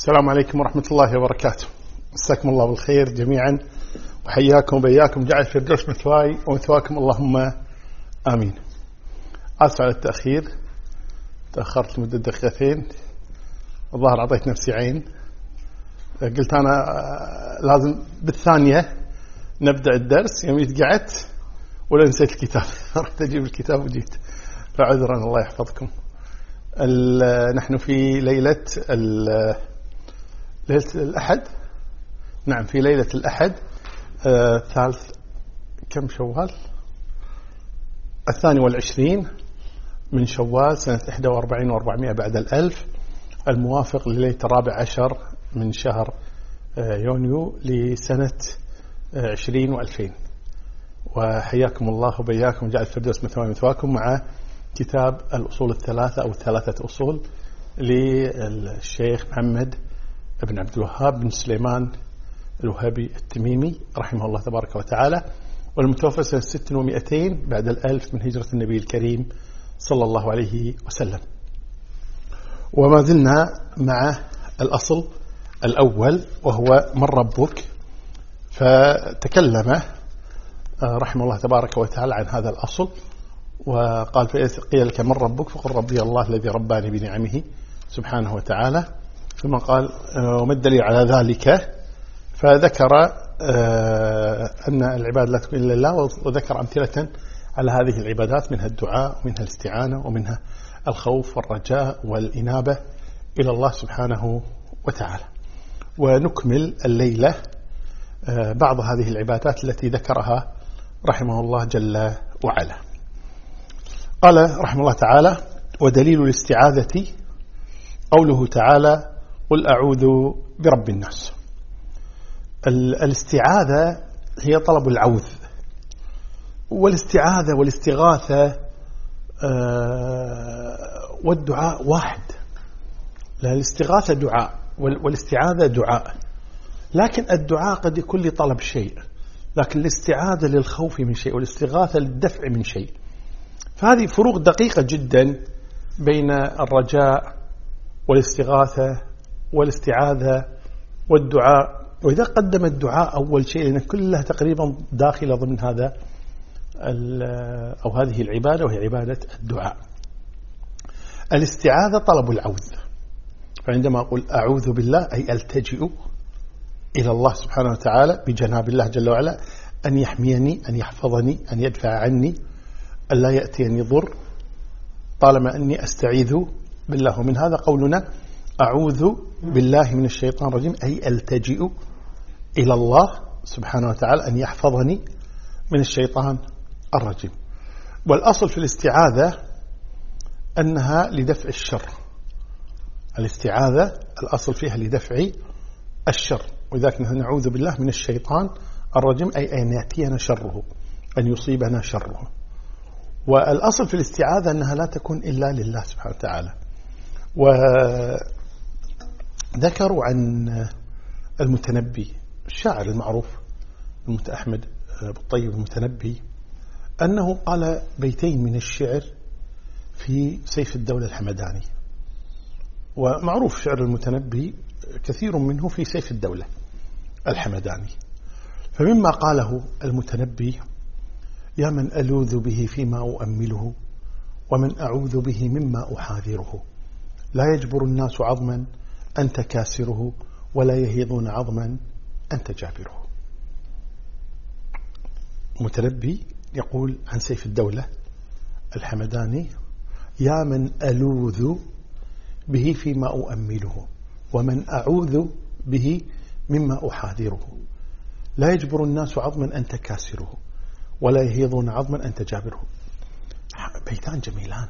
السلام عليكم ورحمة الله وبركاته. مساكم الله بالخير جميعا. وحياكم وبياكم جعل الفردوس مثواي ومثواكم اللهم آمين. آسف على التأخير. تأخرت لمدة دقيقتين. الظاهر أعطيت نفسي عين. قلت أنا لازم بالثانية نبدأ الدرس. يوم قعدت ولا نسيت الكتاب. رحت أجيب الكتاب وجيت. فعذرا الله يحفظكم. نحن في ليلة ليلة الأحد؟ نعم في ليلة الأحد آه ثالث كم شوال؟ الثاني والعشرين من شوال سنة 41 و400 بعد الألف الموافق لليلة الرابع عشر من شهر آه يونيو لسنة آه 20 و2000 وحياكم الله وبياكم. جعل الفردوس مثوى مثواكم مع كتاب الأصول الثلاثة أو الثلاثة أصول للشيخ محمد بن عبد الوهاب بن سليمان الوهابي التميمي رحمه الله تبارك وتعالى والمتوفى سنة 600 بعد الألف من هجرة النبي الكريم صلى الله عليه وسلم. وما زلنا مع الأصل الأول وهو من ربك؟ فتكلم رحمه الله تبارك وتعالى عن هذا الأصل وقال فإذا قيل لك من ربك فقل ربي الله الذي رباني بنعمه سبحانه وتعالى. ثم قال وما الدليل على ذلك؟ فذكر أن العباد لا تكون إلا الله وذكر أمثلة على هذه العبادات منها الدعاء ومنها الاستعانة ومنها الخوف والرجاء والإنابة إلى الله سبحانه وتعالى. ونكمل الليلة بعض هذه العبادات التي ذكرها رحمه الله جل وعلا. قال رحمه الله تعالى ودليل الاستعاذة قوله تعالى قل أعوذ برب الناس. الاستعاذة هي طلب العوذ. والاستعاذة والاستغاثة والدعاء واحد. لا الاستغاثة دعاء والاستعاذة دعاء. لكن الدعاء قد يكون لطلب شيء لكن الاستعاذة للخوف من شيء والاستغاثة للدفع من شيء. فهذه فروق دقيقة جدا بين الرجاء والاستغاثة والاستعاذة والدعاء. وإذا قدم الدعاء أول شيء لأن كلها تقريبا داخلة ضمن هذا أو هذه العبادة وهي عبادة الدعاء. الاستعاذة طلب العوذ. فعندما أقول أعوذ بالله أي ألتجئ إلى الله سبحانه وتعالى بجناب الله جل وعلا أن يحميني أن يحفظني أن يدفع عني أن لا يأتيني ضر. طالما أني أستعيذ بالله ومن هذا قولنا أعوذ بالله من الشيطان الرجيم. أي ألتجئ إلى الله سبحانه وتعالى أن يحفظني من الشيطان الرجيم. والأصل في الاستعاذة أنها لدفع الشر. الاستعاذة الأصل فيها لدفع الشر. ولذلك نعوذ بالله من الشيطان الرجيم أي أن يأتينا شره أن يصيبنا شره. والأصل في الاستعاذة أنها لا تكون إلا لله سبحانه وتعالى. وذكروا عن المتنبي الشاعر المعروف أحمد بالطيب المتنبي أنه قال بيتين من الشعر في سيف الدولة الحمداني. ومعروف شعر المتنبي كثير منه في سيف الدولة الحمداني. فمما قاله المتنبي يا من ألوذ به فيما أؤمله ومن أعوذ به مما أحاذره. لا يجبر الناس عظما أنت كاسره ولا يهيضون عظما أنت جابره. متنبي يقول عن سيف الدولة الحمداني يا من ألوذ به فيما أؤمله ومن أعوذ به مما أحاذره. لا يجبر الناس عظما أنت كاسره ولا يهيضون عظما أنت جابره. بيتان جميلان.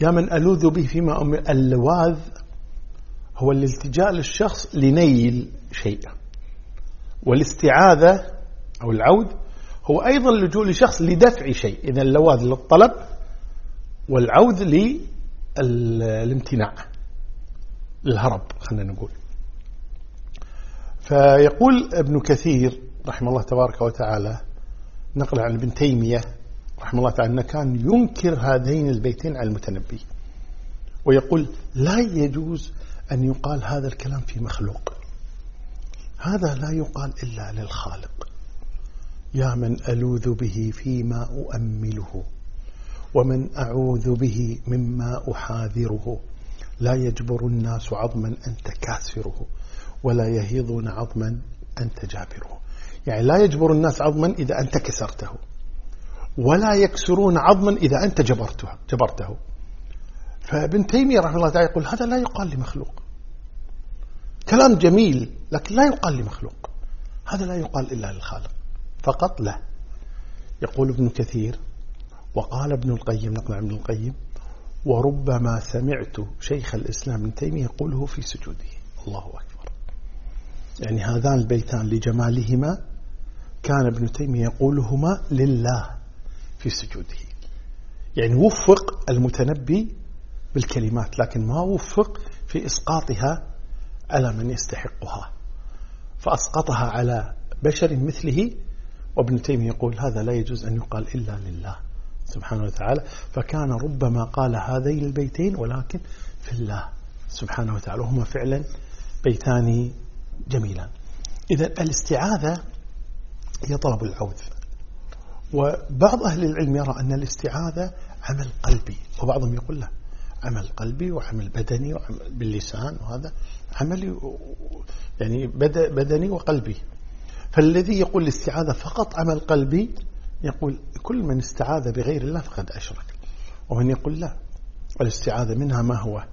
يا من ألوذ به فيما أم اللواذ هو الالتجاء للشخص لنيل شيء والاستعاذة أو العود هو أيضا اللجوء لشخص لدفع شيء. إذا اللواذ للطلب والعود للامتناع للهرب خلينا نقول. فيقول ابن كثير رحمه الله تبارك وتعالى نقل عن ابن تيمية رحمه الله تعالى أنه كان ينكر هذين البيتين على المتنبي. ويقول لا يجوز أن يقال هذا الكلام في مخلوق. هذا لا يقال إلا للخالق. يا من ألوذ به فيما أؤمله ومن أعوذ به مما أحاذره. لا يجبر الناس عظما أنت كاسره ولا يهيضون عظما أنت جابره يعني لا يجبر الناس عظما إذا أنت كسرته ولا يكسرون عظما إذا أنت جبرته, جبرته. فابن تيمية رحمه الله تعالى يقول هذا لا يقال لمخلوق. كلام جميل لكن لا يقال لمخلوق. هذا لا يقال إلا للخالق. فقط لا. يقول ابن كثير وقال ابن القيم نقل عن ابن القيم وربما سمعت شيخ الإسلام ابن تيمية يقوله في سجوده. الله أكبر. يعني هذان البيتان لجمالهما كان ابن تيمية يقولهما لله في سجوده. يعني وفق المتنبي بالكلمات لكن ما وفق في إسقاطها على من يستحقها. فأسقطها على بشر مثله وابن تيمية يقول هذا لا يجوز أن يقال إلا لله سبحانه وتعالى. فكان ربما قال هذين البيتين ولكن في الله سبحانه وتعالى وهما فعلا بيتان جميلان. إذا الاستعاذة هي طلب العوذ. وبعض أهل العلم يرى أن الاستعاذة عمل قلبي وبعضهم يقول لا. عمل قلبي وعمل بدني وعمل باللسان وهذا عملي يعني بدني وقلبي. فالذي يقول الاستعاذة فقط عمل قلبي يقول كل من استعاذ بغير الله فقد أشرك. ومن يقول لا الاستعاذة منها ما هو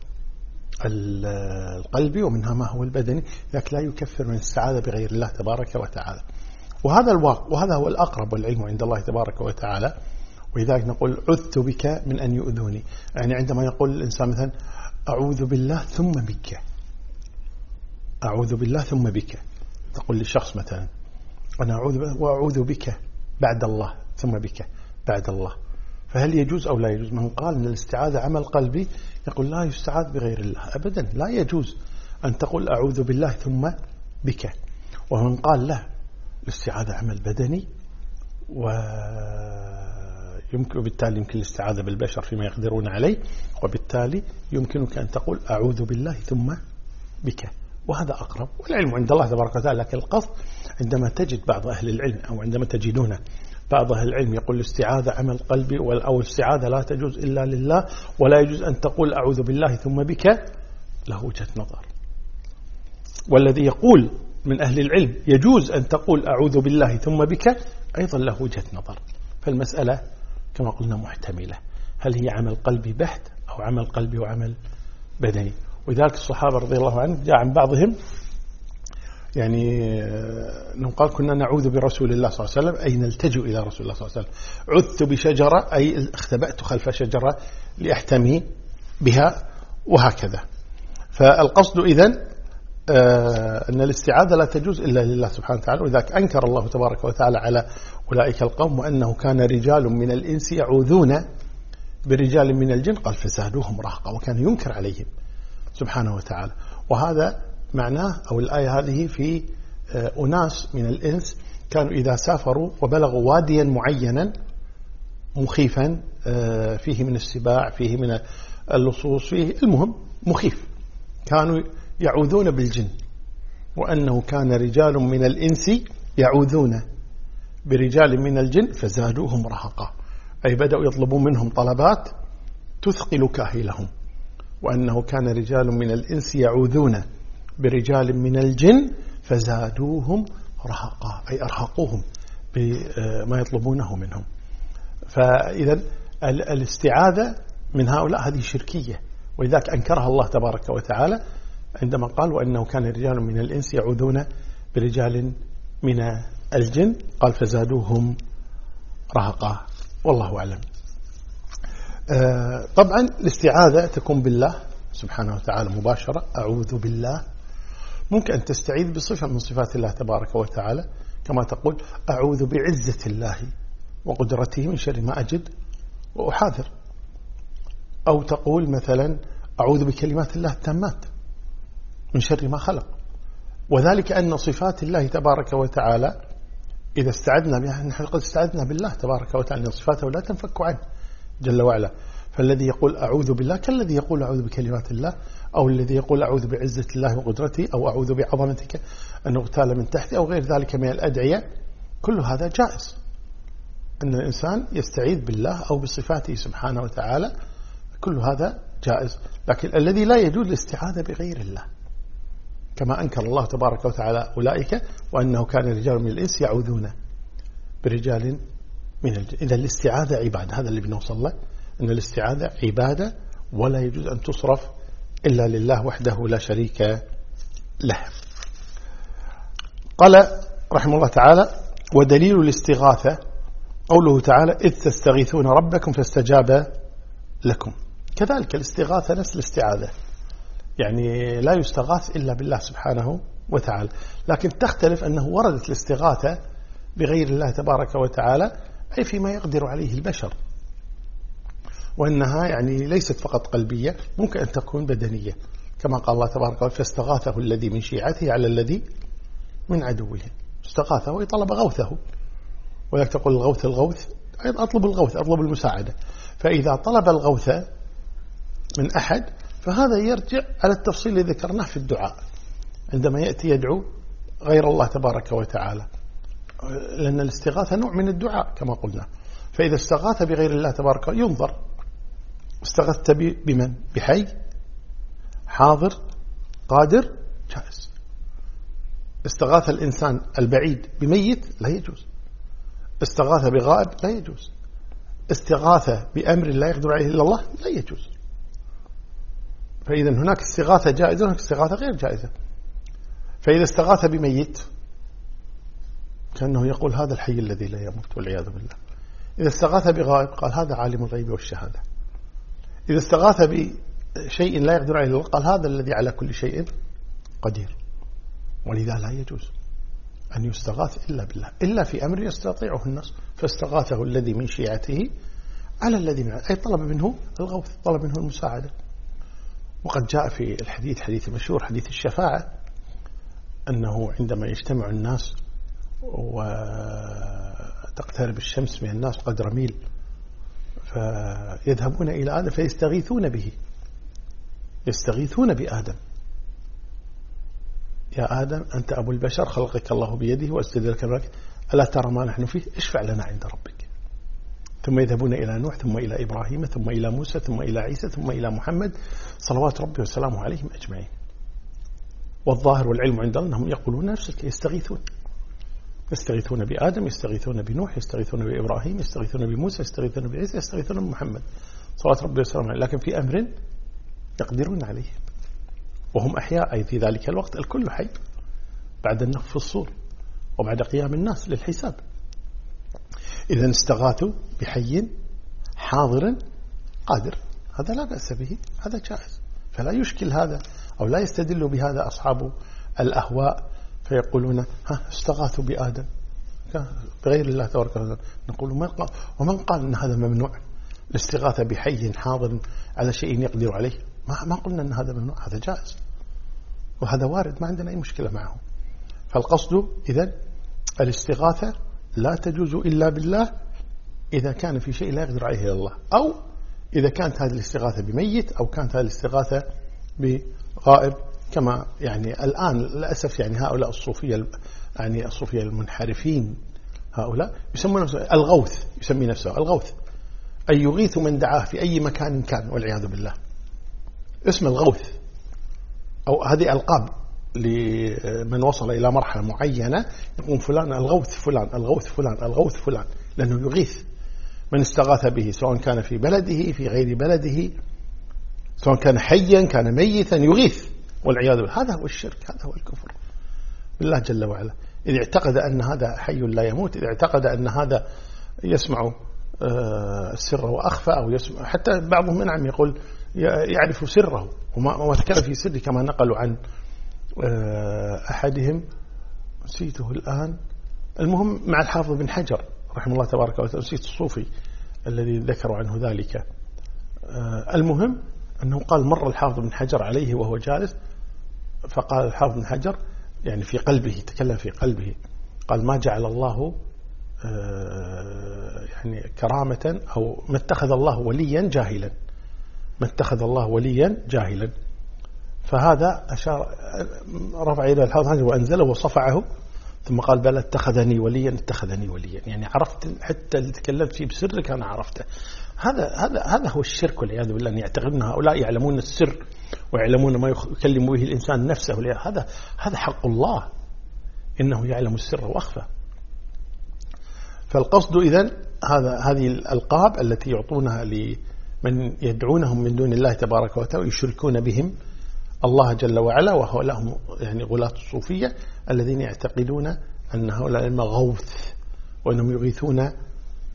القلبي ومنها ما هو البدني لكن لا يكفر من استعاذ بغير الله تبارك وتعالى. وهذا الواقع وهذا هو الأقرب والعلم عند الله تبارك وتعالى. ولذلك نقول عذت بك من أن يؤذوني. يعني عندما يقول الإنسان مثلا أعوذ بالله ثم بك. أعوذ بالله ثم بك. تقول لشخص مثلا أنا أعوذ وأعوذ بك بعد الله ثم بك بعد الله. فهل يجوز أو لا يجوز؟ من قال أن الاستعاذة عمل قلبي يقول لا يستعاذ بغير الله أبدا لا يجوز أن تقول أعوذ بالله ثم بك. ومن قال لا الاستعاذة عمل بدني ويمكن وبالتالي يمكن الاستعاذة بالبشر فيما يقدرون عليه وبالتالي يمكنك أن تقول أعوذ بالله ثم بك. وهذا أقرب. والعلم عند الله تبارك وتعالى لكن القصد عندما تجد بعض أهل العلم أو عندما تجدون بعض أهل العلم يقول الاستعاذة عمل قلبي أو الاستعاذة لا تجوز إلا لله ولا يجوز أن تقول أعوذ بالله ثم بك له وجهة نظر. والذي يقول من أهل العلم يجوز أن تقول أعوذ بالله ثم بك أيضا له وجهة نظر. فالمسألة كما قلنا محتملة. هل هي عمل قلبي بحت أو عمل قلبي وعمل بدني؟ ولذلك الصحابة رضي الله عنهم جاء عن بعضهم يعني أنهم قال كنا نعوذ برسول الله صلى الله عليه وسلم أي نلتجئ إلى رسول الله صلى الله عليه وسلم. عذت بشجرة أي اختبأت خلف شجرة لأحتمي بها وهكذا. فالقصد إذن آه، أن الاستعاذة لا تجوز إلا لله سبحانه وتعالى ولذلك أنكر الله تبارك وتعالى على أولئك القوم وأنه كان رجال من الإنس يعوذون برجال من الجن قال فزادوهم رهقا وكان ينكر عليهم سبحانه وتعالى. وهذا معناه أو الآية هذه في آه، أناس من الإنس كانوا إذا سافروا وبلغوا واديا معينا مخيفا آه، فيه من السباع فيه من اللصوص فيه المهم مخيف. كانوا يعوذون بالجن وأنه كان رجال من الإنس يعوذون برجال من الجن فزادوهم رهقا. أي بدأوا يطلبون منهم طلبات تثقل كاهلهم. وأنه كان رجال من الإنس يعوذون برجال من الجن فزادوهم رهقا. أي أرهقوهم بما يطلبونه منهم. فإذا الاستعاذة من هؤلاء هذه شركية. ولذلك أنكرها الله تبارك وتعالى عندما قال وأنه كان رجال من الإنس يعوذون برجال من الجن قال فزادوهم رهقا والله أعلم. آه، طبعا الاستعاذة تكون بالله سبحانه وتعالى مباشرة أعوذ بالله. ممكن أن تستعيذ بصفة من صفات الله تبارك وتعالى كما تقول أعوذ بعزة الله وقدرته من شر ما أجد وأحاذر. أو تقول مثلا أعوذ بكلمات الله التامات من شر ما خلق. وذلك أن صفات الله تبارك وتعالى إذا استعدنا بها نحن قد استعدنا بالله تبارك وتعالى صفاته لا تنفك عنه جل وعلا. فالذي يقول أعوذ بالله كالذي يقول أعوذ بكلمات الله أو الذي يقول أعوذ بعزة الله وقدرته أو أعوذ بعظمتك أن أغتال من تحتي أو غير ذلك من الأدعية كل هذا جائز. أن الإنسان يستعيذ بالله أو بصفاته سبحانه وتعالى كل هذا جائز. لكن الذي لا يجوز الاستعاذة بغير الله. كما أنكر الله تبارك وتعالى أولئك وأنه كان رجال من الإنس يعوذون برجال من الجن إذا الاستعاذة عبادة هذا اللي بنوصل له أن الاستعاذة عبادة ولا يجوز أن تصرف إلا لله وحده لا شريك له. قال رحمه الله تعالى ودليل الاستغاثة قوله تعالى إذ تستغيثون ربكم فاستجاب لكم. كذلك الاستغاثة نفس الاستعاذة. يعني لا يستغاث إلا بالله سبحانه وتعالى. لكن تختلف أنه وردت الاستغاثة بغير الله تبارك وتعالى أي فيما يقدر عليه البشر. وأنها يعني ليست فقط قلبية ممكن أن تكون بدنية. كما قال الله تبارك وتعالى فاستغاثه الذي من شيعته على الذي من عدوه. استغاثه وطلب غوثه. ولك تقول الغوث الغوث أطلب الغوث أطلب المساعدة. فإذا طلب الغوث من أحد فهذا يرجع على التفصيل الذي ذكرناه في الدعاء عندما يأتي يدعو غير الله تبارك وتعالى. لأن الاستغاثة نوع من الدعاء كما قلنا. فإذا استغاث بغير الله تبارك ينظر. استغثت بمن؟ بحي؟ حاضر؟ قادر؟ جائز استغاث الإنسان البعيد بميت؟ لا يجوز. استغاث بغائب؟ لا يجوز. استغاثة بأمر لا يقدر عليه إلا الله؟ لا يجوز. فإذا هناك استغاثة جائزة وهناك استغاثة غير جائزة. فإذا استغاث بميت كأنه يقول هذا الحي الذي لا يموت والعياذ بالله. إذا استغاث بغائب قال هذا عالم الغيب والشهادة. إذا استغاث بشيء لا يقدر عليه قال هذا الذي على كل شيء قدير. ولذا لا يجوز أن يستغاث إلا بالله. إلا في أمر يستطيعه الناس. فاستغاثه الذي من شيعته على الذي من أي طلب منه الغوث طلب منه المساعدة. وقد جاء في الحديث حديث مشهور حديث الشفاعة أنه عندما يجتمع الناس وتقترب الشمس من الناس قدر ميل فيذهبون إلى آدم فيستغيثون به. يستغيثون بآدم. يا آدم أنت أبو البشر خلقك الله بيده واستدرك ألا ترى ما نحن فيه؟ اشفع لنا عند ربك. ثم يذهبون إلى نوح ثم إلى إبراهيم ثم إلى موسى ثم إلى عيسى ثم إلى محمد. صلوات ربي وسلامه عليهم أجمعين. والظاهر والعلم عند الله أنهم يقولون نفس يستغيثون. يستغيثون بآدم يستغيثون بنوح يستغيثون بإبراهيم يستغيثون بموسى يستغيثون بعيسى يستغيثون بمحمد. صلوات ربي وسلامه عليه لكن في أمر يقدرون عليه. وهم أحياء أي في ذلك الوقت الكل حي. بعد النفخ في الصور. وبعد قيام الناس للحساب. إذا استغاثوا بحي حاضر قادر. هذا لا بأس به هذا جائز. فلا يشكل هذا أو لا يستدل بهذا أصحاب الأهواء فيقولون ها استغاثوا بآدم. بغير الله تبارك وتعالى. نقول من قال ومن قال أن هذا ممنوع؟ الاستغاثة بحي حاضر على شيء يقدر عليه؟ ما ما قلنا أن هذا ممنوع هذا جائز. وهذا وارد ما عندنا أي مشكلة معه. فالقصد إذا الاستغاثة لا تجوز إلا بالله إذا كان في شيء لا يقدر عليه إلا الله. أو إذا كانت هذه الاستغاثة بميت أو كانت هذه الاستغاثة بغائب كما يعني الآن للأسف يعني هؤلاء الصوفية يعني الصوفية المنحرفين هؤلاء يسمون نفسه الغوث يسمي نفسه الغوث. أي يغيث من دعاه في أي مكان كان والعياذ بالله. اسم الغوث أو هذه ألقاب لمن وصل إلى مرحلة معينة يقول فلان ألغوث فلان ألغوث فلان ألغوث فلان لأنه يغيث من استغاث به سواء كان في بلده في غير بلده سواء كان حيا كان ميتا يغيث. والعياذ بالله هذا هو الشرك هذا هو الكفر. بالله جل وعلا. إذا اعتقد أن هذا حي لا يموت إذا اعتقد أن هذا يسمع آه، السر وأخفى أو يسمع. حتى بعضهم نعم يقول يعرف سره وما تكلم في سره كما نقلوا عن أحدهم نسيته الآن. المهم مع الحافظ بن حجر رحمه الله تبارك وتعالى نسيت الصوفي الذي ذكروا عنه ذلك. آه، المهم أنه قال مر الحافظ بن حجر عليه وهو جالس فقال الحافظ بن حجر يعني في قلبه تكلم في قلبه قال ما جعل الله آه، يعني كرامة أو ما اتخذ الله وليا جاهلا. ما اتخذ الله وليا جاهلا. فهذا أشار رفع إلى الحوض وأنزله وصفعه ثم قال بل اتخذني وليا اتخذني وليا. يعني عرفت حتى اللي تكلمت فيه بسرك أنا عرفته. هذا هذا هذا هو الشرك والعياذ بالله أن يعتقدون هؤلاء يعلمون السر ويعلمون ما يكلم به الإنسان نفسه هذا هذا حق الله إنه يعلم السر وأخفى. فالقصد إذن هذا هذه الألقاب التي يعطونها لمن يدعونهم من دون الله تبارك وتعالى ويشركون بهم الله جل وعلا وهو لهم يعني غلاة الصوفية الذين يعتقدون أن هؤلاء المغوث وأنهم يغيثون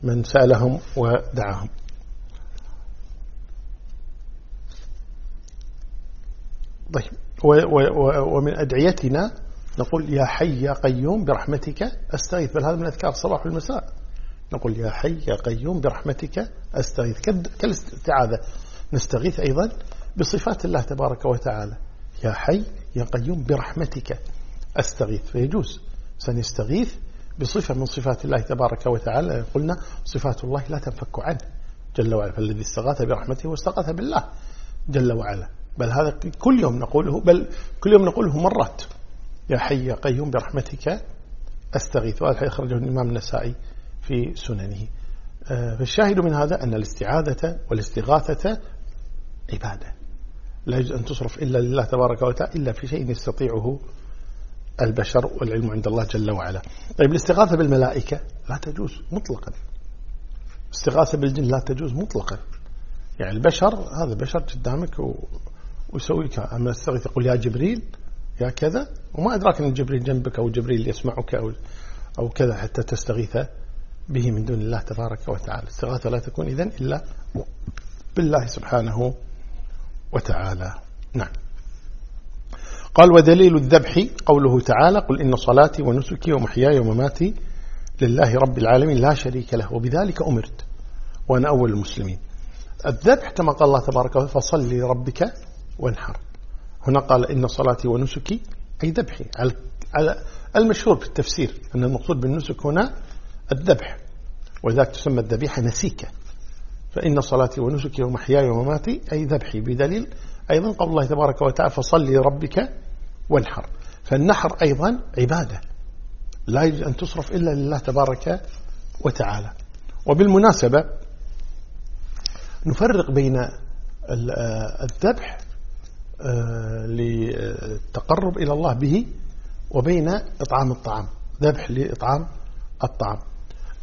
من سألهم ودعاهم. طيب ومن أدعيتنا نقول يا حي يا قيوم برحمتك أستغيث. بل هذا من أذكار الصباح والمساء نقول يا حي يا قيوم برحمتك أستغيث. كالاستعاذة. نستغيث أيضا بصفات الله تبارك وتعالى. يا حي يا قيوم برحمتك أستغيث. فيجوز. سنستغيث بصفة من صفات الله تبارك وتعالى. قلنا صفات الله لا تنفك عنه. جل وعلا. فالذي استغاث برحمته واستغاث بالله. جل وعلا. بل هذا كل يوم نقوله بل كل يوم نقوله مرات. يا حي يا قيوم برحمتك أستغيث. وهذا أخرجه الإمام النسائي في سننه. آه، فالشاهد من هذا أن الاستعاذة والاستغاثة عبادة. لا يجوز أن تصرف إلا لله تبارك وتعالى إلا في شيء يستطيعه البشر والعلم عند الله جل وعلا. طيب الاستغاثة بالملائكة لا تجوز مطلقا. استغاثة بالجن لا تجوز مطلقا. يعني البشر هذا بشر قدامك ويسوي أما استغيث يقول يا جبريل يا كذا وما أدراك أن جبريل جنبك أو جبريل يسمعك أو, أو كذا حتى تستغيث به من دون الله تبارك وتعالى. الاستغاثة لا تكون إذن إلا بالله سبحانه وتعالى. نعم. قال ودليل الذبح قوله تعالى قل إن صلاتي ونسكي ومحياي ومماتي لله رب العالمين لا شريك له. وبذلك أمرت وأنا أول المسلمين. الذبح كما قال الله تبارك وتعالى فصل لربك وانحر. هنا قال إن صلاتي ونسكي أي ذبحي على المشهور في التفسير أن المقصود بالنسك هنا الذبح وذلك تسمى الذبيحة نسيكة. فإن صلاتي ونسكي ومحياي ومماتي أي ذبحي. بدليل أيضا قول الله تبارك وتعالى فصل لربك وانحر. فالنحر أيضا عبادة. لا يجوز أن تصرف إلا لله تبارك وتعالى. وبالمناسبة نفرق بين الذبح آه، للتقرب إلى الله به وبين إطعام الطعام. ذبح لإطعام الطعام.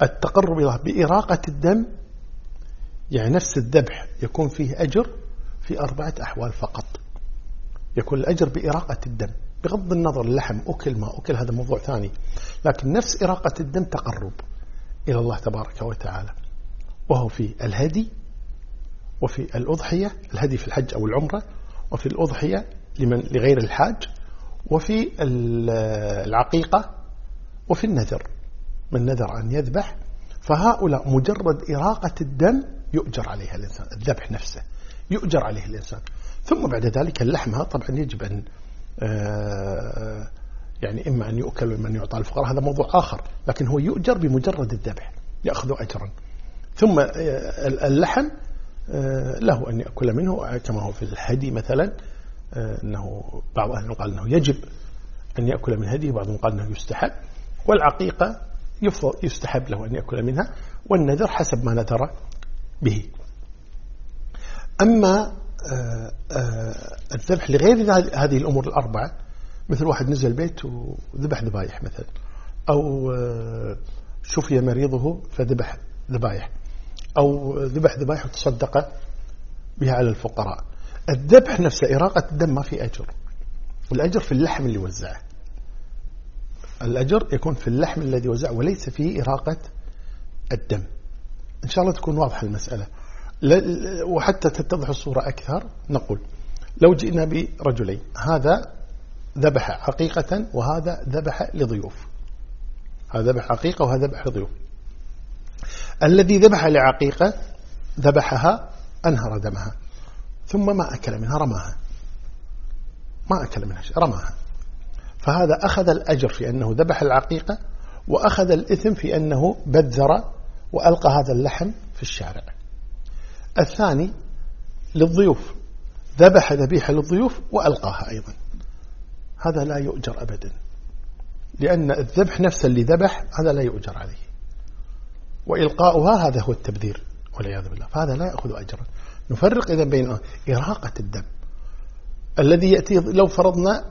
التقرب إلى الله بإراقة الدم يعني نفس الذبح يكون فيه أجر في أربعة أحوال فقط. يكون الأجر بإراقة الدم بغض النظر اللحم أكل ما أكل هذا موضوع ثاني. لكن نفس إراقة الدم تقرب إلى الله تبارك وتعالى وهو في الهدي وفي الأضحية الهدي في الحج أو العمرة وفي الأضحية لمن لغير الحاج وفي العقيقة وفي النذر. من نذر أن يذبح فهؤلاء مجرد إراقة الدم يؤجر عليها الإنسان الذبح نفسه يؤجر عليه الإنسان. ثم بعد ذلك اللحمها طبعا يجب أن آه، يعني إما أن يؤكل وإما أن يعطى الفقراء هذا موضوع آخر لكن هو يؤجر بمجرد الذبح يأخذ أجرا. ثم آه، اللحم آه، له أن يأكل منه كما هو في الهدي مثلا أنه بعض أهل قال أنه يجب أن يأكل من هديه وبعضهم قال أنه يستحب. والعقيقة يستحب له أن يأكل منها والنذر حسب ما نذر به. أما آه، آه، الذبح لغير هذه الأمور الأربعة مثل واحد نزل بيت وذبح ذبايح مثلا أو آه، شفي مريضه فذبح ذبايح أو ذبح ذبايح وتصدق بها على الفقراء. الذبح نفسه إراقة الدم ما في أجر. الأجر في اللحم اللي وزعه. الأجر يكون في اللحم الذي وزعه وليس فيه إراقة الدم. إن شاء الله تكون واضحة المسألة. وحتى تتضح الصورة أكثر نقول لو جئنا برجلين هذا ذبح حقيقة وهذا ذبح لضيوف. هذا ذبح حقيقة وهذا ذبح لضيوف. الذي ذبح لعقيقة ذبحها أنهر دمها ثم ما أكل منها رماها. ما أكل منها شيء رماها. فهذا أخذ الأجر في أنه ذبح العقيقة وأخذ الإثم في أنه بذر وألقى هذا اللحم في الشارع. الثاني للضيوف ذبح ذبيحة للضيوف وألقاها أيضا. هذا لا يؤجر أبدا لأن الذبح نفسه اللي ذبح هذا لا يؤجر عليه. وإلقاؤها هذا هو التبذير والعياذ بالله فهذا لا يأخذ أجرا. نفرق إذا بين إراقة الدم الذي يأتي لو فرضنا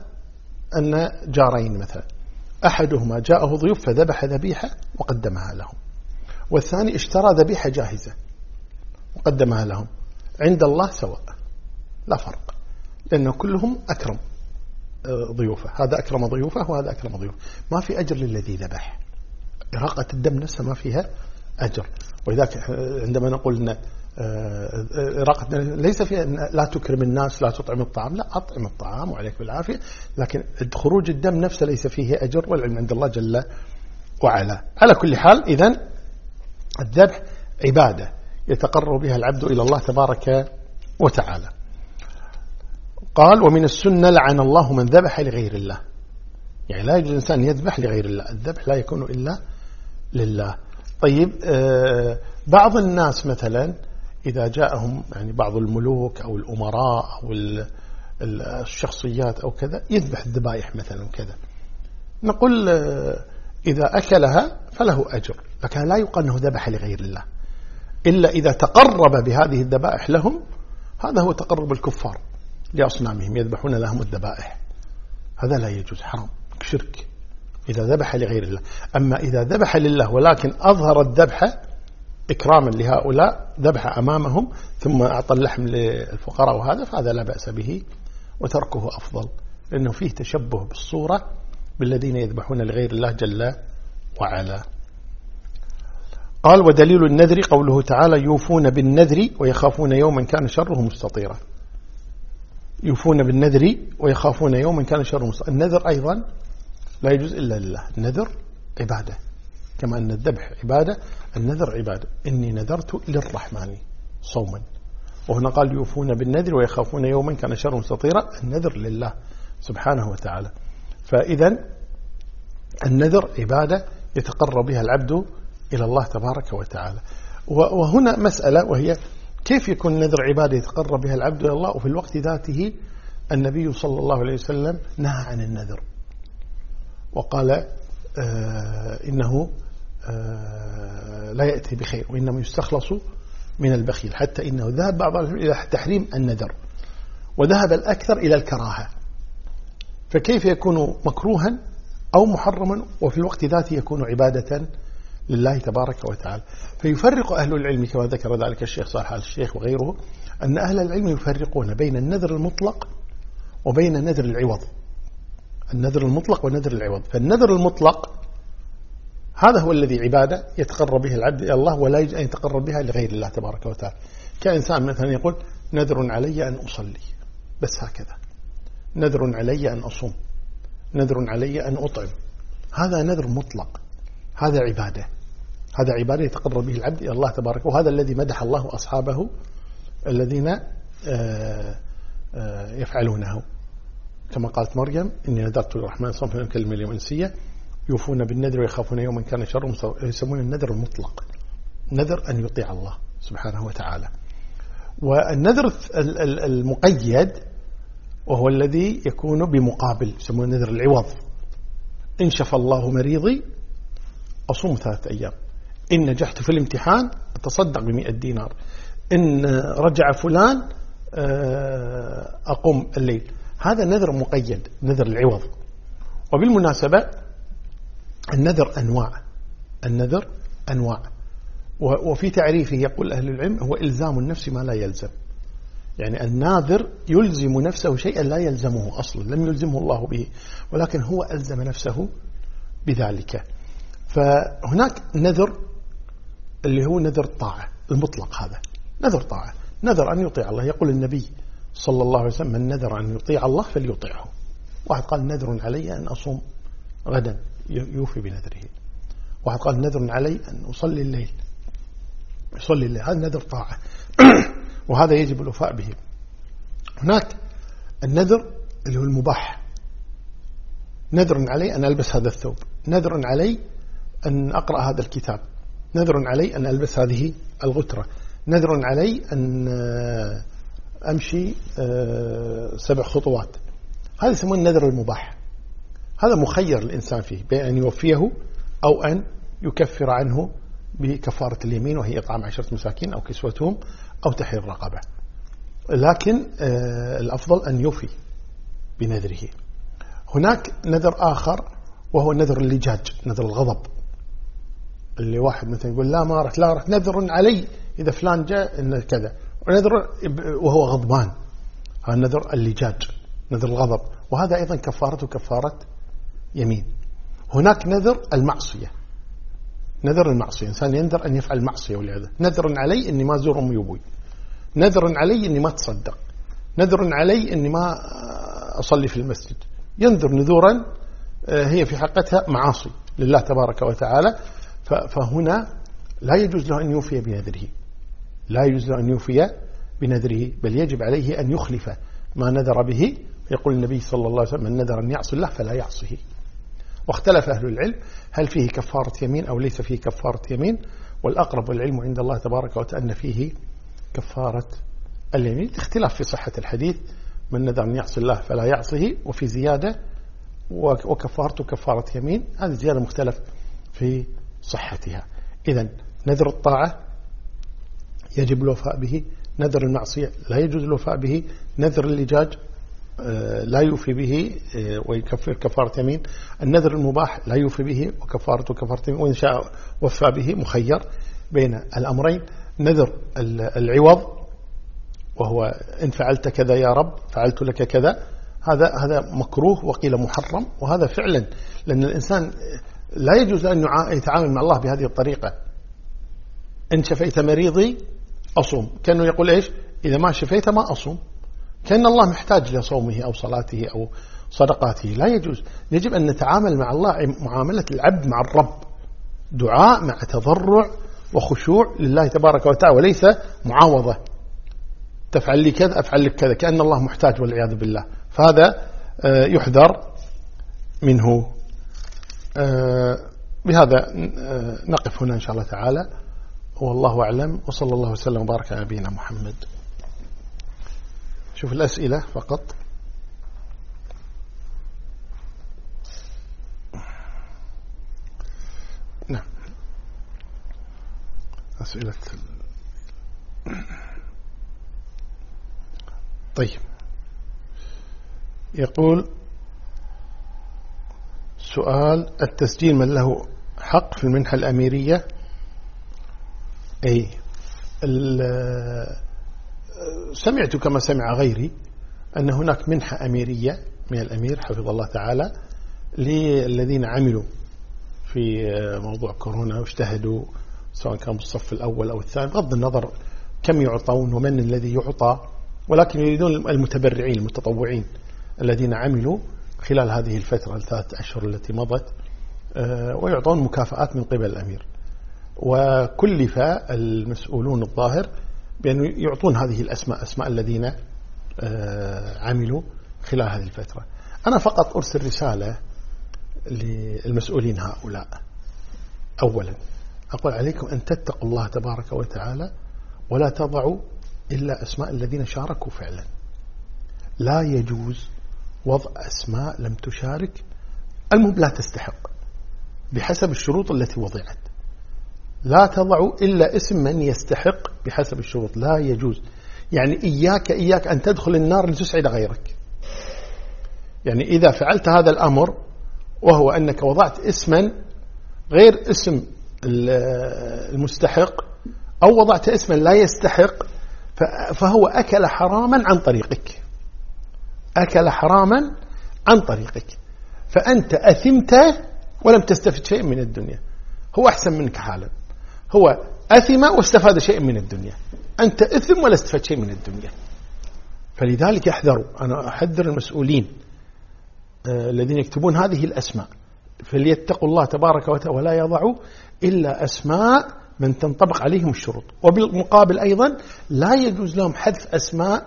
أن جارين مثلا أحدهما جاءه ضيوف فذبح ذبيحة وقدمها لهم. والثاني اشترى ذبيحة جاهزة وقدمها لهم. عند الله سواء. لا فرق. لأنه كلهم أكرم آه، ضيوفه. هذا أكرم ضيوفه وهذا أكرم ضيوفه. ما في أجر للذي ذبح. إراقة الدم نفسها ما فيها أجر. ولذلك عندما نقول أن آه، إراقة ليس فيها لا تكرم الناس لا تطعم الطعام. لا أطعم الطعام وعليك بالعافية. لكن خروج الدم نفسه ليس فيه أجر والعلم عند الله جل وعلا. على كل حال إذن الذبح عبادة يتقرب بها العبد إلى الله تبارك وتعالى. قال ومن السنة لعن الله من ذبح لغير الله. يعني لا يجوز الإنسان يذبح لغير الله الذبح لا يكون إلا لله. طيب آه، بعض الناس مثلا إذا جاءهم يعني بعض الملوك أو الأمراء أو الشخصيات أو كذا يذبح الذبائح مثلا وكذا. نقول آه، إذا أكلها فله أجر. لكن لا يقال أنه ذبح لغير الله. إلا إذا تقرب بهذه الذبائح لهم هذا هو تقرب الكفار لأصنامهم يذبحون لهم الذبائح. هذا لا يجوز حرام شرك. إذا ذبح لغير الله. أما إذا ذبح لله ولكن أظهر الذبح إكراما لهؤلاء ذبح أمامهم ثم أعطى اللحم للفقراء وهذا فهذا لا بأس به وتركه أفضل. لأنه فيه تشبه بالصورة بالذين يذبحون لغير الله جل وعلا. قال ودليل النذر قوله تعالى يوفون بالنذر ويخافون يوما كان شره مستطيرا. يوفون بالنذر ويخافون يوما كان شره مستطيرا. النذر أيضا لا يجوز إلا لله. النذر عبادة. كما أن الذبح عبادة النذر عبادة. إني نذرت للرحمن صوما. وهنا قال يوفون بالنذر ويخافون يوما كان شر مستطيرا. النذر لله سبحانه وتعالى. فإذا النذر عبادة يتقرب بها العبد إلى الله تبارك وتعالى. وهنا مسألة وهي كيف يكون النذر عبادة يتقرب بها العبد إلى الله؟ وفي الوقت ذاته النبي صلى الله عليه وسلم نهى عن النذر. وقال آه إنه آه لا يأتي بخير وإنما يستخلص من البخيل حتى إنه ذهب بعض إلى تحريم النذر وذهب الأكثر إلى الكراهة. فكيف يكون مكروها أو محرما وفي الوقت ذاته يكون عبادة لله تبارك وتعالى؟ فيفرق أهل العلم كما ذكر ذلك الشيخ صالح الشيخ وغيره أن أهل العلم يفرقون بين النذر المطلق وبين نذر العوض. النذر المطلق والنذر العوض. فالنذر المطلق هذا هو الذي عبادة يتقرب به العبد إلى الله ولا يجب أن يتقرب بها لغير الله تبارك وتعالى. كإنسان مثلا يقول نذر علي أن أصلي. بس هكذا. نذر علي أن أصوم. نذر علي أن أطعم. هذا نذر مطلق. هذا عبادة. هذا عبادة يتقرب به العبد إلى الله تبارك وهذا الذي مدح الله أصحابه الذين آه، آه، يفعلونه. كما قالت مريم إني نذرت للرحمن صنفا من كلمة اليوم إنسية يوفون بالنذر ويخافون يوما كان شر يسمون النذر المطلق. نذر أن يطيع الله سبحانه وتعالى. والنذر المقيد وهو الذي يكون بمقابل يسمونه نذر العوض. إن شفى الله مريضي أصوم ثلاثة أيام. إن نجحت في الامتحان أتصدق بمئة دينار. إن رجع فلان آه، أقوم الليل. هذا نذر مقيد نذر العوض. وبالمناسبة النذر أنواع. النذر أنواع. وفي تعريفه يقول أهل العلم هو إلزام النفس ما لا يلزم. يعني الناذر يلزم نفسه شيئا لا يلزمه أصلا لم يلزمه الله به ولكن هو ألزم نفسه بذلك. فهناك نذر اللي هو نذر الطاعة المطلق هذا نذر طاعة نذر أن يطيع الله. يقول النبي صلى الله عليه وسلم من نذر أن يطيع الله فليطيعه. واحد قال نذر علي أن أصوم غدا. يوفي بنذره. واحد قال نذر علي أن أصلي الليل. يصلي الليل هذا نذر طاعة. وهذا يجب الوفاء به. هناك النذر اللي هو المباح. نذر علي أن ألبس هذا الثوب. نذر علي أن أقرأ هذا الكتاب. نذر علي أن ألبس هذه الغترة. نذر علي أن أمشي آه، سبع خطوات. هذا يسمونه النذر المباح. هذا مخير الإنسان فيه بين أن يوفيه أو أن يكفر عنه بكفارة اليمين وهي إطعام عشرة مساكين أو كسوتهم أو تحرير رقبة. لكن آه، الأفضل أن يوفي بنذره. هناك نذر آخر وهو نذر اللجاج نذر الغضب. اللي واحد مثلا يقول لا ما رحت لا رحت نذر علي إذا فلان جاء إن كذا. ونذر وهو غضبان. هذا نذر اللجاج نذر الغضب. وهذا أيضا كفارته كفارة يمين. هناك نذر المعصية. نذر المعصية. إنسان ينذر أن يفعل معصية والعياذ نذر علي أني ما أزور أمي وأبوي. نذر علي أني ما تصدق نذر علي أني ما أصلي في المسجد. ينذر نذورا آه، هي في حقتها معاصي لله تبارك وتعالى. فهنا لا يجوز له أن يوفي بنذره. لا يجوز له أن يوفي بنذره بل يجب عليه أن يخلف ما نذر به. يقول النبي صلى الله عليه وسلم من نذر أن يعصي الله فلا يعصيه. واختلف أهل العلم هل فيه كفارة يمين أو ليس فيه كفارة يمين؟ والأقرب والعلم عند الله تبارك وتعالى أن فيه كفارة اليمين. اختلاف في صحة الحديث من نذر أن يعصي الله فلا يعصيه وفي زيادة وكفارته كفارة يمين. هذه زيادة مختلف في صحتها. إذا نذر الطاعة يجب الوفاء به نذر المعصية لا يجوز الوفاء به نذر اللجاج لا يوفي به آه، ويكفر كفارة يمين. النذر المباح لا يوفي به وكفارته كفارة يمين. وإن شاء وفى به مخير بين الأمرين. نذر العوض وهو إن فعلت كذا يا رب فعلت لك كذا. هذا هذا مكروه وقيل محرم وهذا فعلا. لأن الإنسان لا يجوز أن يتعامل مع الله بهذه الطريقة. إن شفيت مريضي أصوم. كأنه يقول إيش؟ إذا ما شفيت ما أصوم. كأن الله محتاج لصومه أو صلاته أو صدقاته. لا يجوز. يجب أن نتعامل مع الله معاملة العبد مع الرب. دعاء مع تضرع وخشوع لله تبارك وتعالى وليس معاوضة. تفعل لي كذا أفعل لك كذا كأن الله محتاج والعياذ بالله. فهذا آه، يحذر منه. آه، بهذا آه، نقف هنا إن شاء الله تعالى. والله أعلم. وصلى الله وسلم وبارك على نبينا محمد. شوف الأسئلة فقط. نعم. أسئلة طيب. يقول سؤال التسجيل من له حق في المنحة الأميرية؟ أي سمعت كما سمع غيري أن هناك منحة أميرية من الأمير حفظ الله تعالى للذين عملوا في موضوع كورونا واجتهدوا سواء كان بالصف الأول أو الثاني بغض النظر كم يعطون ومن الذي يعطى ولكن يريدون المتبرعين المتطوعين الذين عملوا خلال هذه الفترة الثلاث أشهر التي مضت آه، ويعطون مكافآت من قبل الأمير. وكلف المسؤولون الظاهر بأن يعطون هذه الأسماء أسماء الذين آه، عملوا خلال هذه الفترة. أنا فقط أرسل رسالة للمسؤولين هؤلاء. أولا أقول عليكم أن تتقوا الله تبارك وتعالى ولا تضعوا إلا أسماء الذين شاركوا فعلا. لا يجوز وضع أسماء لم تشارك. المهم لا تستحق بحسب الشروط التي وضعت. لا تضع إلا اسم من يستحق بحسب الشروط. لا يجوز. يعني إياك إياك أن تدخل النار لتسعد غيرك. يعني إذا فعلت هذا الأمر وهو أنك وضعت اسما غير اسم المستحق أو وضعت اسما لا يستحق فهو أكل حراما عن طريقك. أكل حراما عن طريقك. فأنت أثمت ولم تستفد شيء من الدنيا. هو أحسن منك حالا. هو أثم واستفاد شيء من الدنيا. أنت أثم ولا استفاد شيء من الدنيا. فلذلك يحذروا أنا أحذر المسؤولين آه، الذين يكتبون هذه الأسماء. فليتقوا الله تبارك وتعالى ولا يضعوا إلا أسماء من تنطبق عليهم الشروط. وبالمقابل أيضا لا يجوز لهم حذف أسماء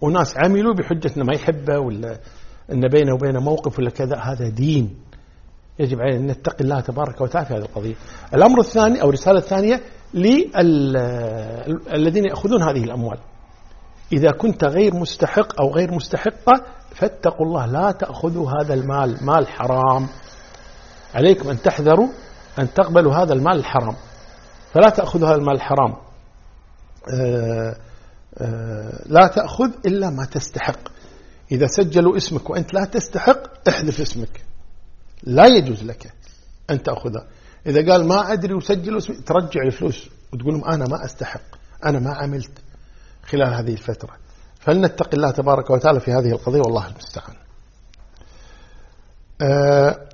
وناس عملوا بحجة أنه ما يحبه ولا أن بينه وبينه موقف ولا كذا. هذا دين. يجب علينا أن نتقي الله تبارك وتعالى في هذه القضية. الأمر الثاني أو الرسالة الثانية للذين يأخذون هذه الأموال. إذا كنت غير مستحق أو غير مستحقة فاتقوا الله لا تأخذوا هذا المال. مال حرام. عليكم أن تحذروا أن تقبلوا هذا المال الحرام. فلا تأخذوا هذا المال الحرام. آه، آه، لا تأخذ إلا ما تستحق. إذا سجلوا اسمك وأنت لا تستحق احذف اسمك. لا يجوز لك أن تأخذها. إذا قال ما أدري اسمي ترجع الفلوس وتقول لهم أنا ما أستحق أنا ما عملت خلال هذه الفترة. فلنتق الله تبارك وتعالى في هذه القضية والله المستعان. آه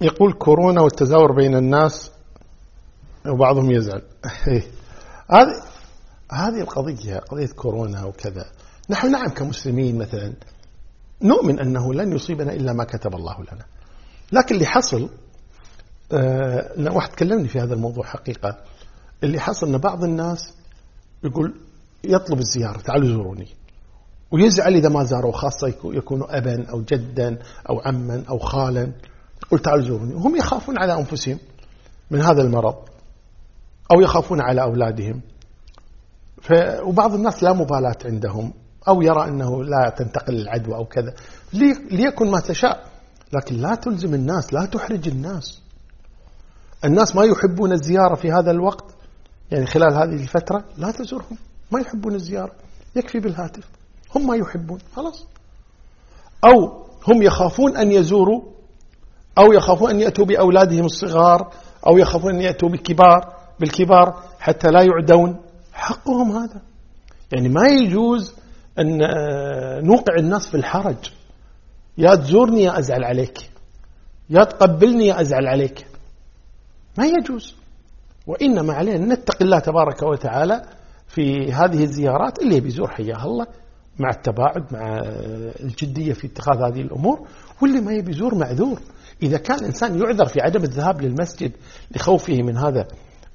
يقول كورونا والتزاور بين الناس وبعضهم يزعل. هذه هذه القضية قضية كورونا وكذا. نحن نعم كمسلمين مثلا نؤمن أنه لن يصيبنا إلا ما كتب الله لنا. لكن اللي حصل آه واحد كلمني في هذا الموضوع حقيقة اللي حصل أن بعض الناس يقول يطلب الزيارة تعالوا زوروني. ويزعل إذا ما زاروا خاصة يكونوا أبا أو جدا أو عما أو خالا يقول تعالوا زوروني. وهم يخافون على أنفسهم من هذا المرض أو يخافون على أولادهم. ف... وبعض الناس لا مبالاة عندهم أو يرى أنه لا تنتقل العدوى أو كذا. لي... ليكن ما تشاء. لكن لا تلزم الناس لا تحرج الناس. الناس ما يحبون الزيارة في هذا الوقت يعني خلال هذه الفترة لا تزورهم ما يحبون الزيارة يكفي بالهاتف. هم ما يحبون خلاص. أو هم يخافون أن يزوروا أو يخافون أن يأتوا بأولادهم الصغار أو يخافون أن يأتوا بالكبار بالكبار حتى لا يعدون. حقهم هذا. يعني ما يجوز أن آه، نوقع الناس في الحرج. يا تزورني يا أزعل عليك. يا تقبلني يا أزعل عليك. ما يجوز. وإنما علينا نتقي الله تبارك وتعالى في هذه الزيارات اللي بيزور حياه الله مع التباعد مع الجدية في اتخاذ هذه الأمور واللي ما يبي يزور معذور. إذا كان الإنسان يعذر في عدم الذهاب للمسجد لخوفه من هذا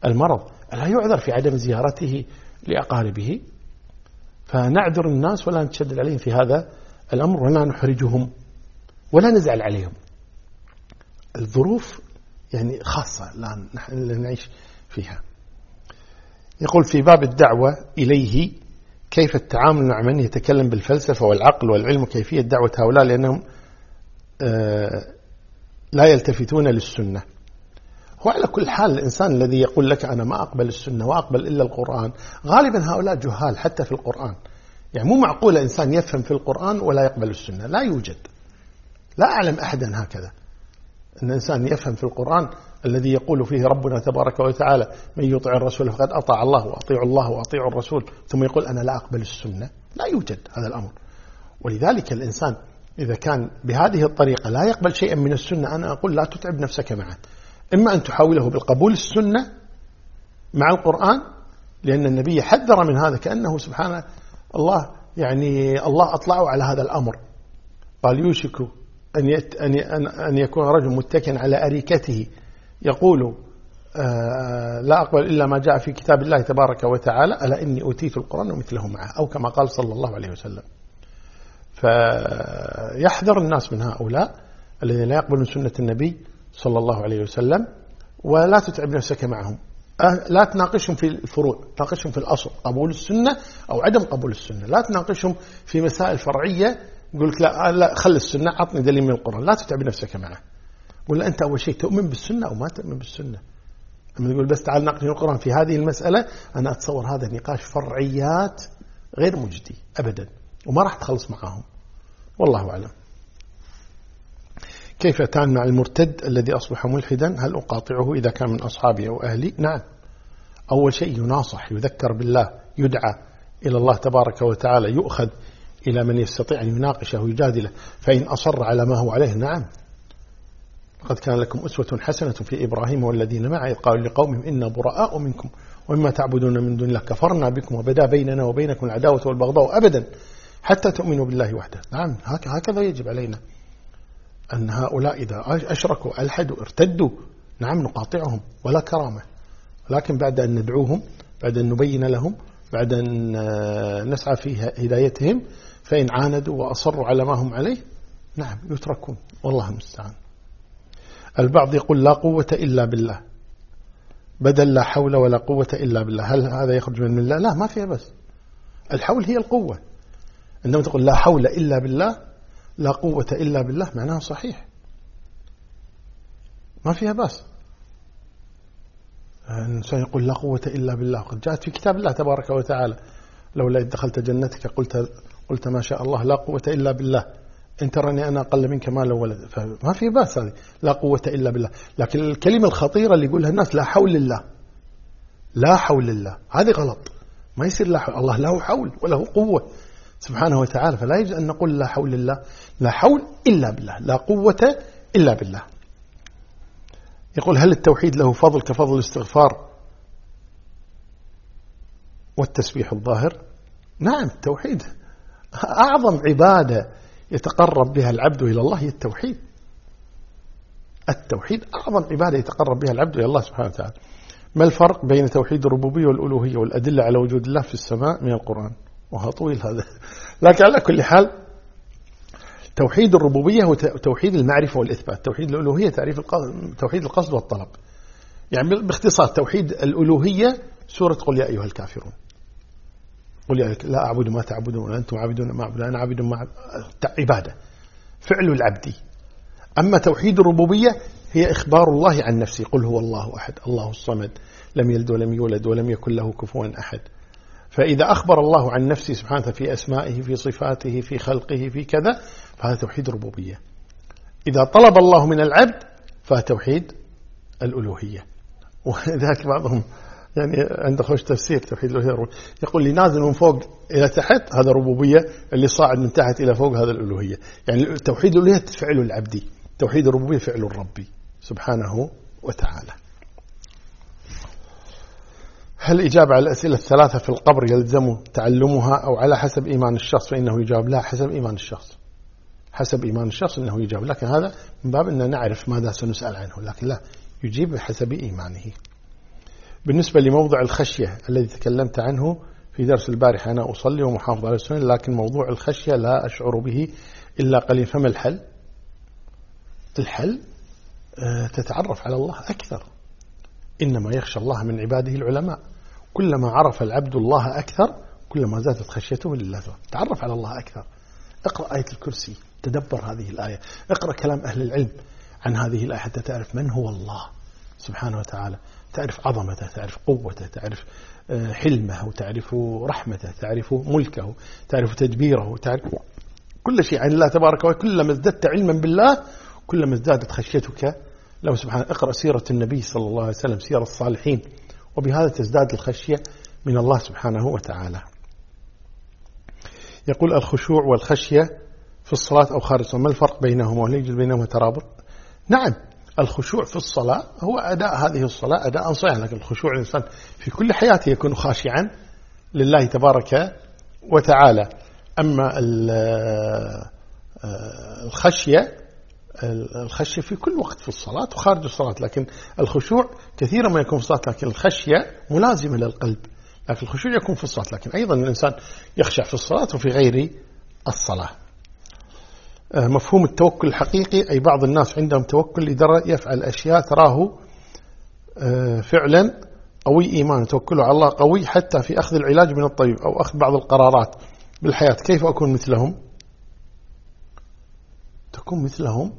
المرض لا يعذر في عدم زيارته لأقاربه؟ فنعذر الناس ولا نتشدد عليهم في هذا الأمر ولا نحرجهم. ولا نزعل عليهم. الظروف يعني خاصة الآن نحن نعيش فيها. يقول في باب الدعوة إليه كيف التعامل مع من يتكلم بالفلسفة والعقل والعلم وكيفية دعوة هؤلاء لأنهم آه، لا يلتفتون للسنة. هو على كل حال الإنسان الذي يقول لك أنا ما أقبل السنة وأقبل إلا القرآن غالبا هؤلاء جهال حتى في القرآن. يعني مو معقول إنسان يفهم في القرآن ولا يقبل السنة لا يوجد. لا أعلم أحدا هكذا. أن إنسان يفهم في القرآن الذي يقول فيه ربنا تبارك وتعالى من يطع الرسول فقد أطاع الله وأطيعوا الله وأطيعوا الرسول. ثم يقول أنا لا أقبل السنة. لا يوجد هذا الأمر. ولذلك الإنسان إذا كان بهذه الطريقة لا يقبل شيئا من السنة أنا أقول لا تتعب نفسك معه إما أن تحاوله بالقبول السنة مع القرآن لأن النبي حذر من هذا كأنه سبحانه الله يعني الله أطلعه على هذا الأمر. قال يوشك أن, أن, أن يكون رجل متكئا على أريكته يقول آه، لا أقبل إلا ما جاء في كتاب الله تبارك وتعالى ألا إني أوتيت القرآن ومثله معه أو كما قال صلى الله عليه وسلم. فيحذر الناس من هؤلاء الذين لا يقبلون سنة النبي صلى الله عليه وسلم ولا تتعب نفسك معهم. أه، لا تناقشهم في الفروع تناقشهم في الأصل قبول السنة أو عدم قبول السنة. لا تناقشهم في مسائل فرعية يقول لك لا, لا خل السنة عطني دليل من القرآن لا تتعب نفسك معه. ولا أنت أول شيء تؤمن بالسنة أو ما تؤمن بالسنة. لما تقول بس تعال ناقش القرآن في هذه المسألة أنا أتصور هذا نقاش فرعيات غير مجدي أبدا وما راح تخلص معاهم. والله أعلم. كيف أتعامل مع المرتد الذي أصبح ملحدا؟ هل أقاطعه إذا كان من أصحابي أو أهلي؟ نعم. أول شيء يناصح يذكر بالله يدعى إلى الله تبارك وتعالى يؤخذ إلى من يستطيع أن يناقشه ويجادله فإن أصر على ما هو عليه نعم. قد كان لكم أسوة حسنة في إبراهيم والذين معه إذ قالوا لقومهم إنا براء منكم ومما تعبدون من دون الله كفرنا بكم وبدا بيننا وبينكم العداوة والبغضاء أبدا حتى تؤمنوا بالله وحده. نعم هكذا يجب علينا أن هؤلاء إذا أشركوا ألحدوا ارتدوا نعم نقاطعهم ولا كرامة. لكن بعد أن ندعوهم بعد أن نبين لهم بعد أن نسعى في هدايتهم فإن عاندوا وأصروا على ما هم عليه نعم يتركون. والله المستعان. البعض يقول لا قوة إلا بالله. بدل لا حول ولا قوة إلا بالله. هل هذا يخرج من الله؟ لا ما فيها بس. الحول هي القوة. عندما تقول لا حول إلا بالله لا قوة إلا بالله معناها صحيح. ما فيها بأس الإنسان يقول لا قوة إلا بالله. قد جاءت في كتاب الله تبارك وتعالى لولا إذ دخلت جنتك قلت قلت ما شاء الله لا قوة إلا بالله. إن ترني أنا أقل منك مالا ولد فما في بأس هذه. لا قوة إلا بالله. لكن الكلمة الخطيرة اللي يقولها الناس لا حول الله لا حول الله هذه غلط. ما يصير لا حول. الله له حول وله قوة سبحانه وتعالى. فلا يجوز أن نقول لا حول الله لا حول إلا بالله. لا قوة إلا بالله. يقول هل التوحيد له فضل كفضل الاستغفار والتسبيح الظاهر؟ نعم التوحيد. أعظم عبادة يتقرب بها العبد إلى الله هي التوحيد. التوحيد أعظم عبادة يتقرب بها العبد إلى الله سبحانه وتعالى. ما الفرق بين توحيد الربوبية والألوهية والأدلة على وجود الله في السماء من القرآن؟ وها طويل هذا. لكن على كل حال توحيد الربوبية هو توحيد المعرفة والإثبات. توحيد الألوهية تعريف توحيد القصد والطلب. يعني باختصار توحيد الألوهية سورة قل يا أيها الكافرون. قل يا لا أعبد ما تعبدون ولا أنتم عابدون ما أعبد أنا عابد ما عبادة. فعل العبد. أما توحيد الربوبية هي إخبار الله عن نفسه. قل هو الله أحد الله الصمد. لم يلد ولم يولد ولم يكن له كفوا أحد. فإذا أخبر الله عن نفسه سبحانه في أسمائه في صفاته في خلقه في كذا فهذا توحيد الربوبية إذا طلب الله من العبد فتوحيد الألوهية. وذاك بعضهم يعني عنده خوش تفسير توحيد الألوهية يقول لي نازل من فوق إلى تحت هذا ربوبية اللي صاعد من تحت إلى فوق هذا الألوهية. يعني توحيد الألوهية فعل العبدي. توحيد الربوبية فعل الرب سبحانه وتعالى. هل الإجابة على الأسئلة الثلاثة في القبر يلزم تعلمها أو على حسب إيمان الشخص؟ فإنه يجاوب لا حسب إيمان الشخص. حسب إيمان الشخص أنه يجاوب. لكن هذا من باب أن نعرف ماذا سنسأل عنه لكن لا يجيب بحسب إيمانه. بالنسبة لموضع الخشية الذي تكلمت عنه في درس البارحة أنا أصلي ومحافظ على السنة لكن موضوع الخشية لا أشعر به إلا قليل فما الحل؟ الحل آه، تتعرف على الله أكثر. إنما يخشى الله من عباده العلماء. كلما عرف العبد الله أكثر كلما زادت خشيته لله تعرف على الله أكثر. اقرأ آية الكرسي. تدبر هذه الآية. اقرأ كلام أهل العلم عن هذه الآية حتى تعرف من هو الله سبحانه وتعالى. تعرف عظمته تعرف قوته تعرف آه، حلمه وتعرف رحمته تعرف ملكه تعرف تدبيره تعرف كل شيء. عن الله تبارك وتعالى كلما ازددت علما بالله كلما ازدادت خشيتك له سبحانه. اقرأ سيرة النبي صلى الله عليه وسلم سيرة الصالحين. وبهذا تزداد الخشية من الله سبحانه وتعالى. يقول الخشوع والخشية في الصلاة أو خارج ما الفرق بينهما؟ وهل يوجد بينهما ترابط؟ نعم الخشوع في الصلاة هو أداء هذه الصلاة أداء صحيح لكن الخشوع الإنسان في كل حياته يكون خاشعا لله تبارك وتعالى. أما الخشية الخشية في كل وقت في الصلاة وخارج الصلاة لكن الخشوع كثيرا ما يكون في الصلاة لكن الخشية ملازمة للقلب. لكن الخشوع يكون في الصلاة لكن أيضا الإنسان يخشع في الصلاة وفي غير الصلاة. آه، مفهوم التوكل الحقيقي أي بعض الناس عندهم توكل لدرجة يفعل أشياء تراه آه، فعلا قوي إيمان توكله على الله قوي حتى في أخذ العلاج من الطبيب أو أخذ بعض القرارات بالحياة. كيف أكون مثلهم؟ تكون مثلهم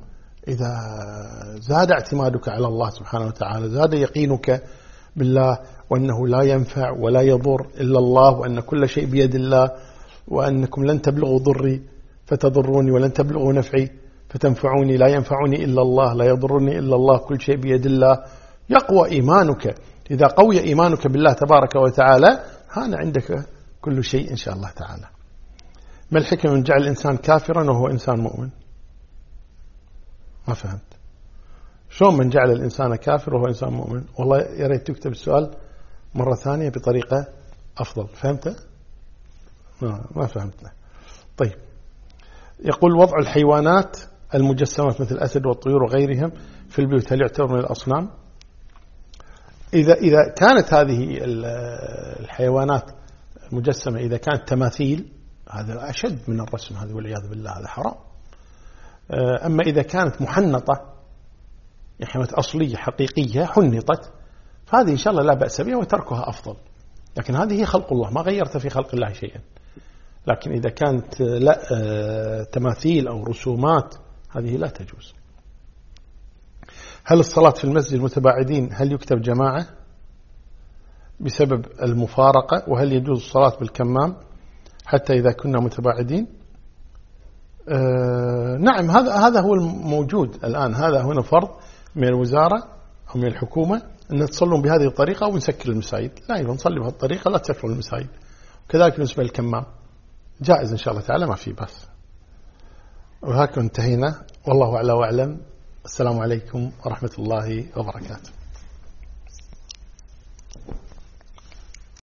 إذا زاد اعتمادك على الله سبحانه وتعالى زاد يقينك بالله وأنه لا ينفع ولا يضر إلا الله وأن كل شيء بيد الله وأنكم لن تبلغوا ضري. فتضروني ولن تبلغوا نفعي فتنفعوني لا ينفعني إلا الله لا يضرني إلا الله كل شيء بيد الله. يقوى إيمانك. إذا قوي إيمانك بالله تبارك وتعالى هان عندك كل شيء إن شاء الله تعالى. ما الحكمة من جعل الإنسان كافرا وهو إنسان مؤمن؟ ما فهمت. شلون من جعل الإنسان كافر وهو إنسان مؤمن؟ والله يا ريت تكتب السؤال مرة ثانية بطريقة أفضل. فهمت؟ ما, ما فهمت طيب. يقول وضع الحيوانات المجسمات مثل الأسد والطيور وغيرهم في البيوت هل يعتبر من الأصنام؟ إذا, إذا كانت هذه الحيوانات المجسمة إذا كانت تماثيل هذا أشد من الرسم هذا والعياذ بالله هذا حرام. آه، أما إذا كانت محنطة يعني أصلية حقيقية حنطت فهذه إن شاء الله لا بأس بها وتركها أفضل. لكن هذه هي خلق الله ما غيرت في خلق الله شيئا. لكن إذا كانت لا آه، تماثيل أو رسومات هذه لا تجوز. هل الصلاة في المسجد المتباعدين هل يكتب جماعة بسبب المفارقة؟ وهل يجوز الصلاة بالكمام حتى إذا كنا متباعدين؟ آه نعم هذا هذا هو الموجود الآن. هذا هنا فرض من الوزارة أو من الحكومة أن تصلون بهذه الطريقة ونسكر المساجد. لا إذا نصلي بهذه الطريقة لا تسكروا المساجد. كذلك بالنسبة للكمام. جائز إن شاء الله تعالى ما في بس وهكذا انتهينا. والله أعلى وأعلم. السلام عليكم ورحمة الله وبركاته.